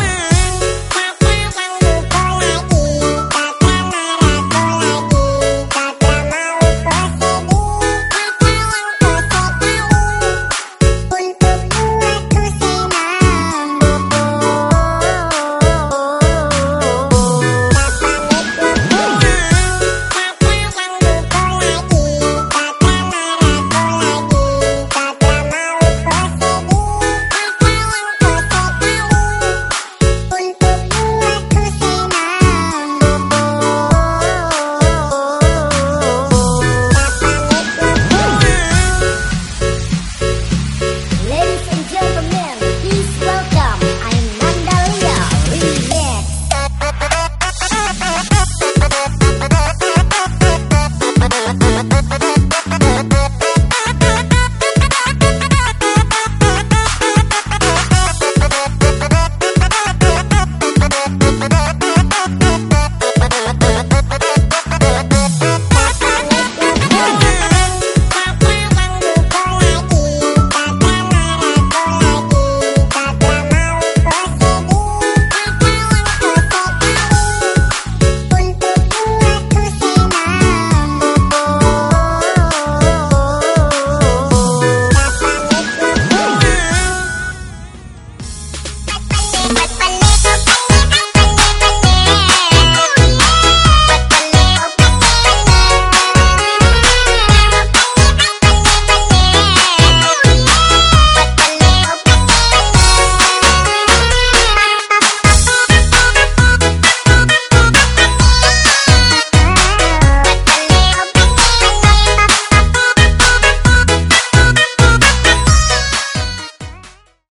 doing?